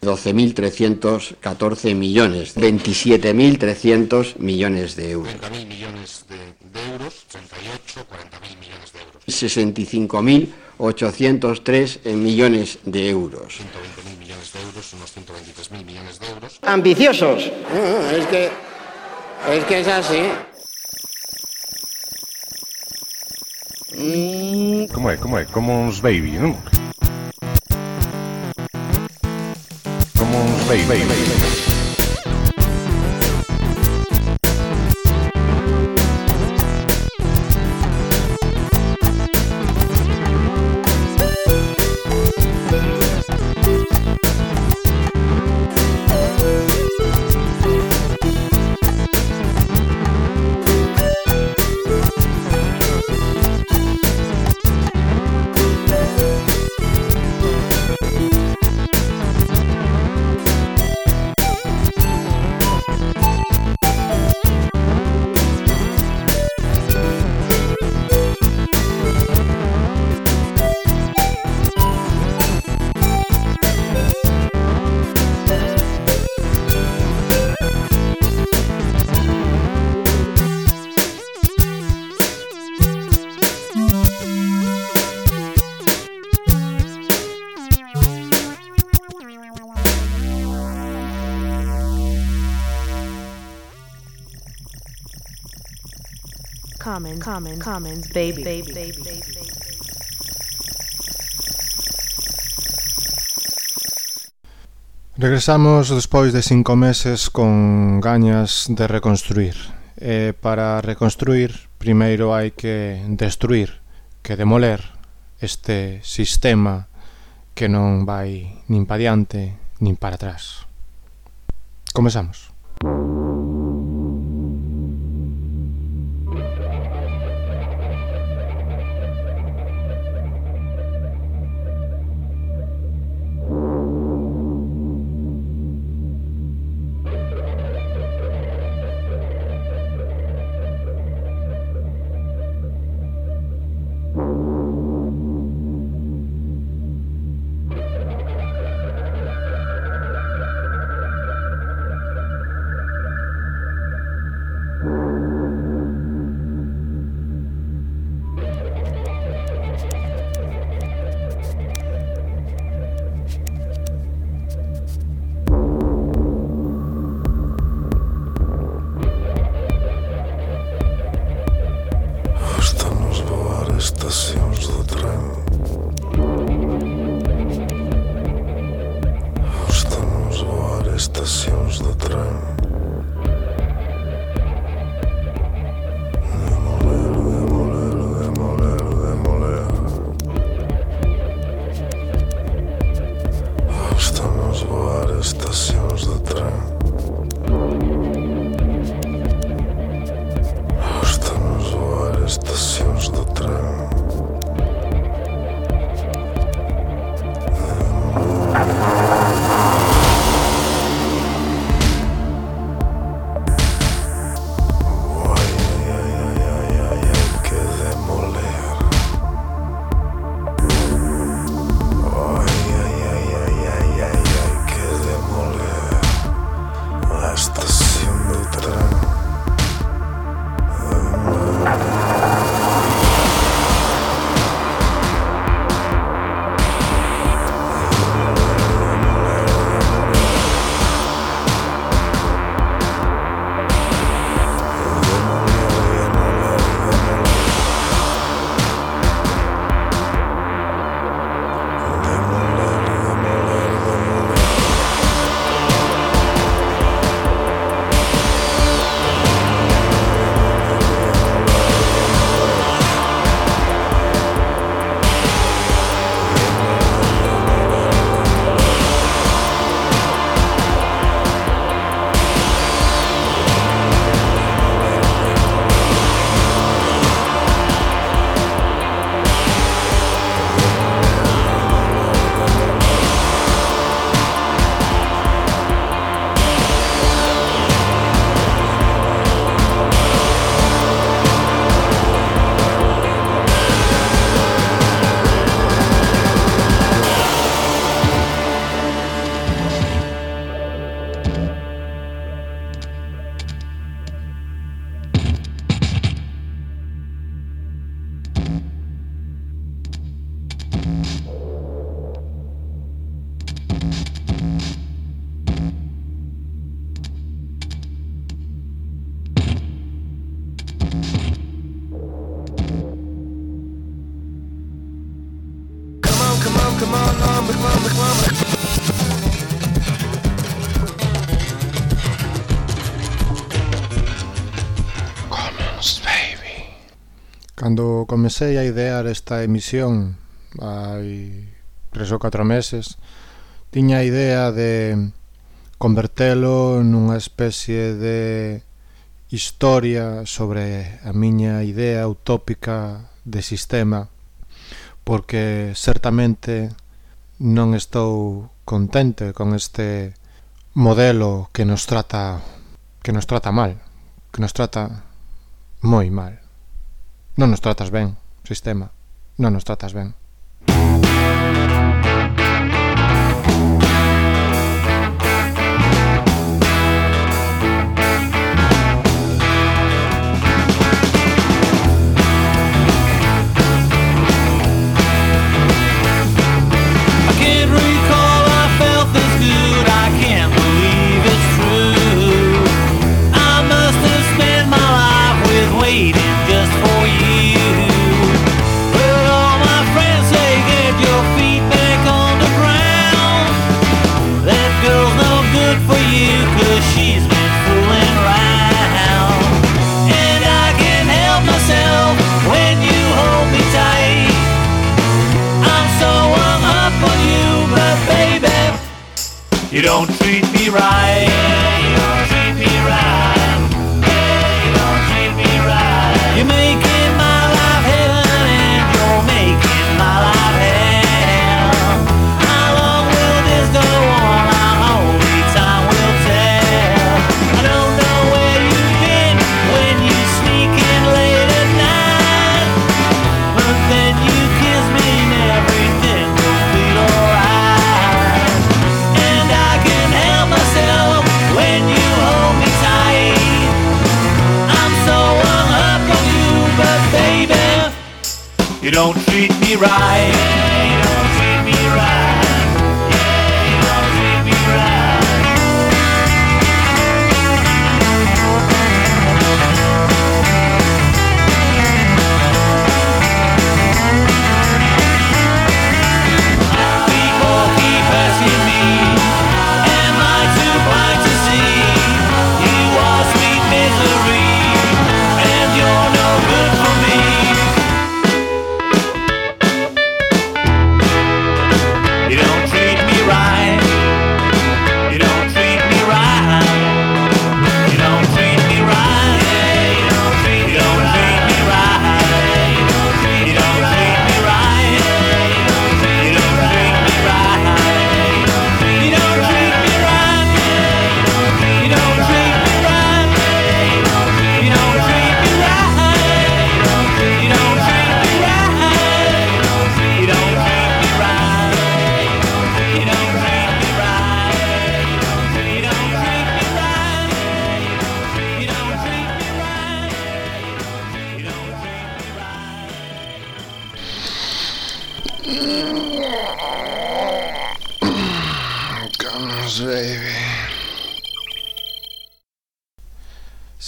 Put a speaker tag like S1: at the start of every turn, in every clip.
S1: millones.
S2: 12.314 millones, 27.300 millones de euros.
S1: 30.000 millones de, de euros, 38, 40.000 millones de euros.
S2: 65.803 millones de euros.
S1: 120.000 millones de euros, unos 123.000 millones de euros.
S2: Ambiciosos. Es que, es que es así.
S3: Como é, como é? Como uns baby, non? como un rey.
S4: common, common, commons baby, baby, baby, baby.
S5: Regresamos despois de cinco meses con gañas de reconstruir. E para reconstruir, primeiro hai que destruir, que demoler este sistema que non vai nin pa diante nin para atrás. Comezamos.
S6: Música
S7: Cando comecei a idear esta emisión hai tres ou catro meses tiña a idea de convertelo nunha especie de historia sobre a miña idea utópica de sistema porque certamente non estou contente con este modelo que nos trata que nos trata mal, que nos trata moi mal. Non nos tratas ben, sistema. Non nos tratas ben.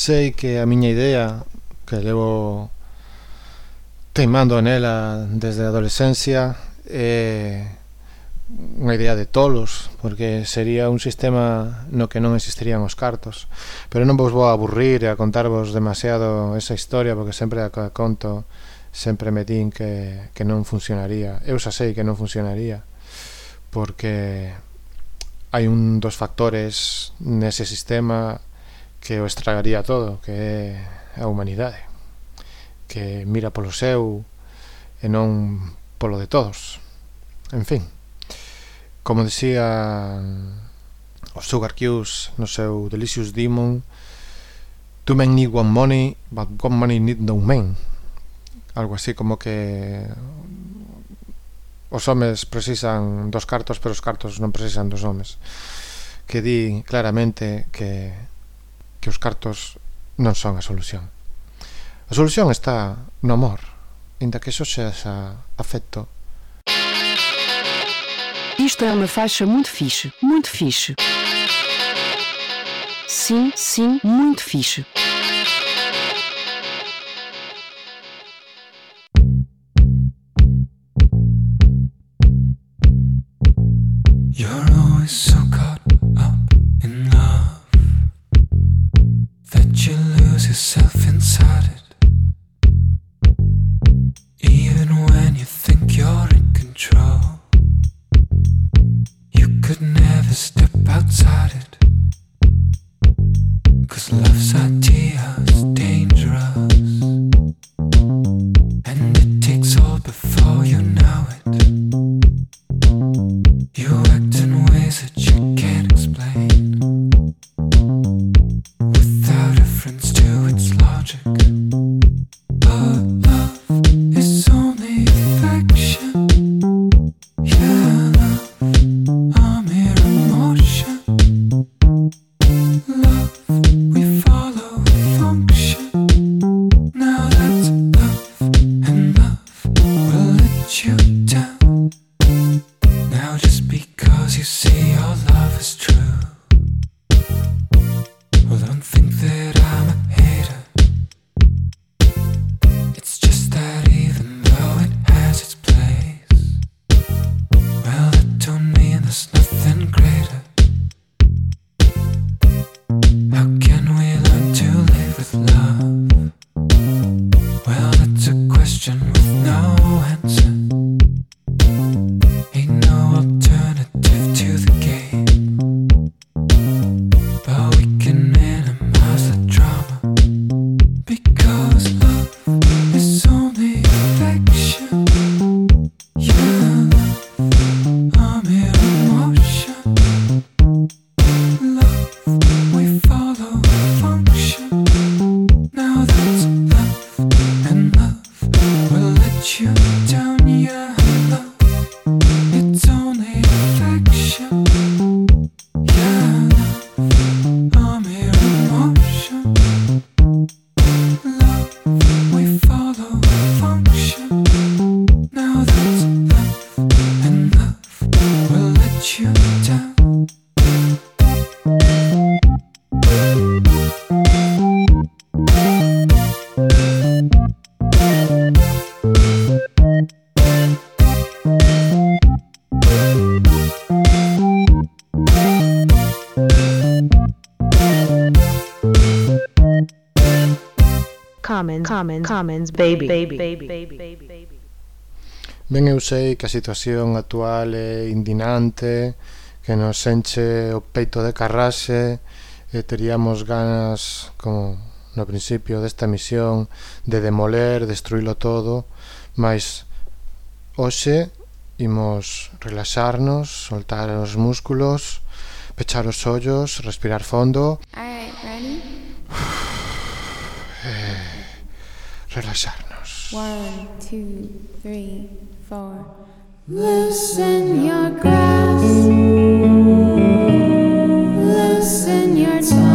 S7: sei que a miña idea que levo teimando nela desde a adolescencia é unha idea de tolos porque sería un sistema no que non existirían os cartos. Pero non vos vou aburrir e a contarvos demasiado esa historia porque sempre a conto sempre me din que, que non funcionaría. Eu xa sei que non funcionaría porque hai un dos factores nese sistema que o estragaría todo, que é a humanidade, que mira polo seu e non polo de todos. En fin, como dicía o Sugar Cubes no seu Delicious Demon, Two men need one money, but one money need no men. Algo así como que os homes precisan dos cartos, pero os cartos non precisan dos homes. Que di claramente que que os cartos non son a solución. A solución está no amor, inda que iso xa afecto.
S8: Isto é uma faixa muito fixe, muito fixe. Sim, sim, muito fixe.
S4: Commons, Commons, baby, baby, baby, baby.
S5: Ben, eu sei que a situación actual é indinante, que nos enche o peito de carrase, e teríamos ganas, como no principio desta misión, de demoler, destruílo todo, mas hoxe imos relaxarnos, soltar os músculos, pechar os ollos, respirar fondo.
S9: All right, ready?
S5: Eh, relajarnos.
S9: One, two, three, four. Loosen your grasp. Loosen your tongue.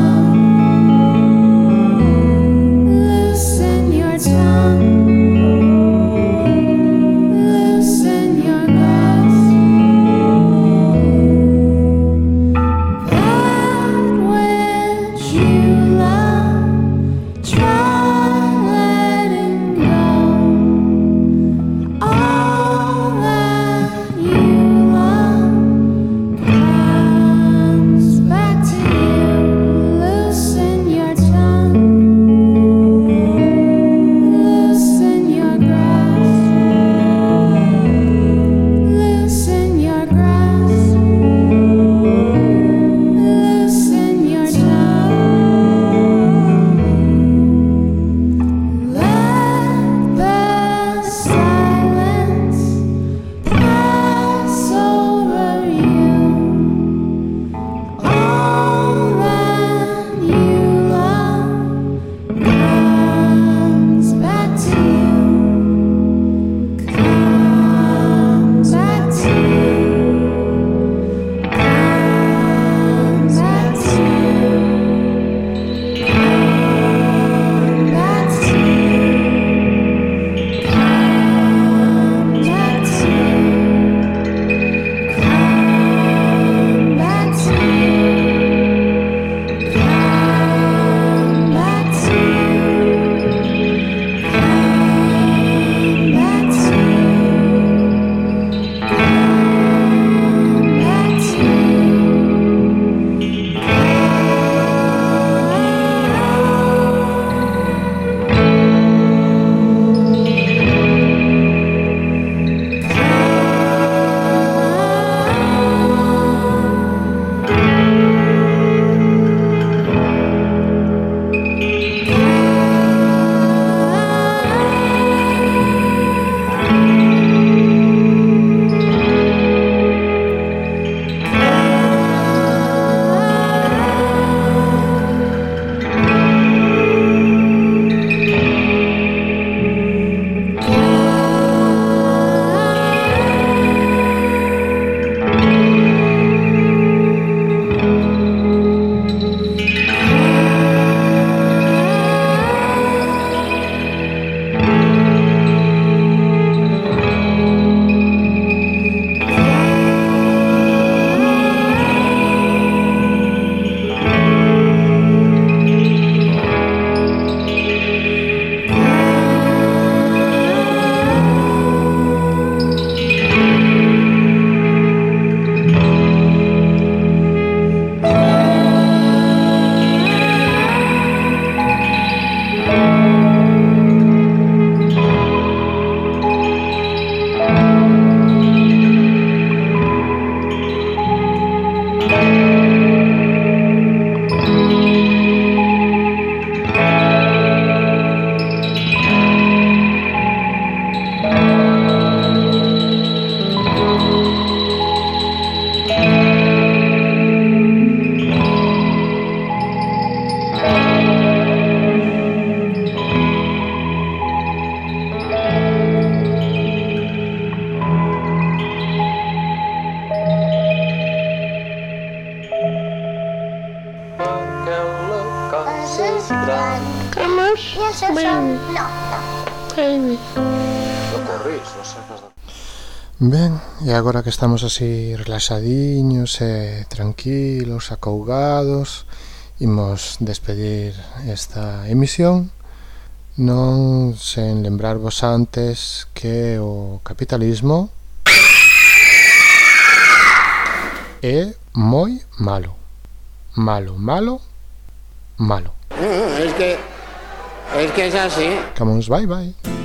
S6: Ben, e agora que estamos así relaxadiños e tranquilos, acougados, imos despedir esta emisión non sen lembrarvos antes que o capitalismo é moi malo. Malo, malo, malo.
S2: Es que, es que es así.
S6: Camus, bye, bye.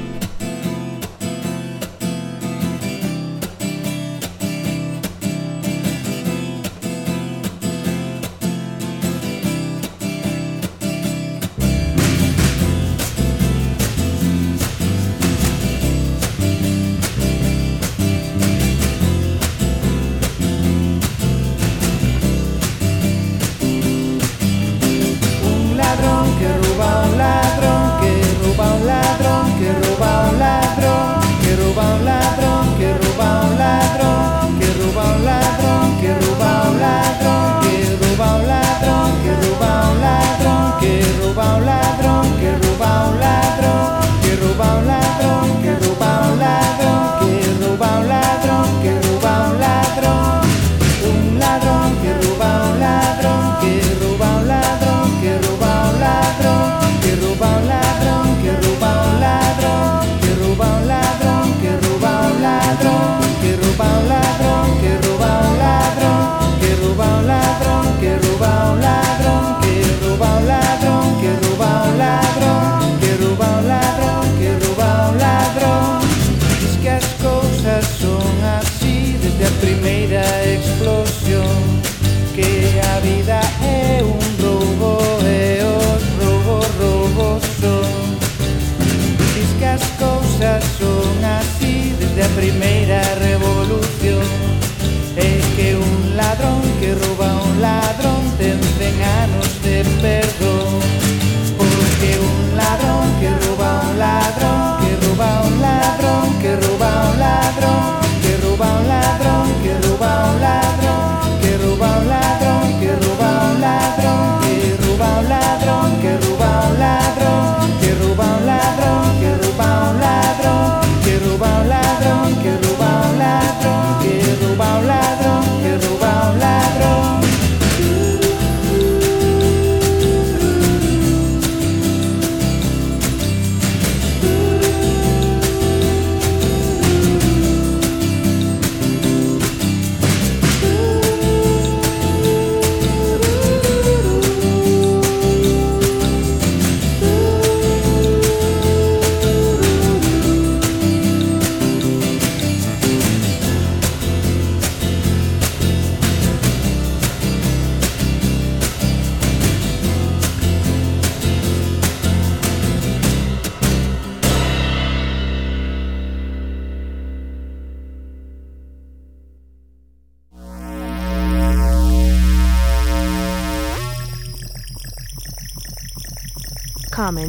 S10: sofrimento.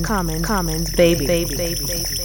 S4: common common baby baby. Baby. Baby.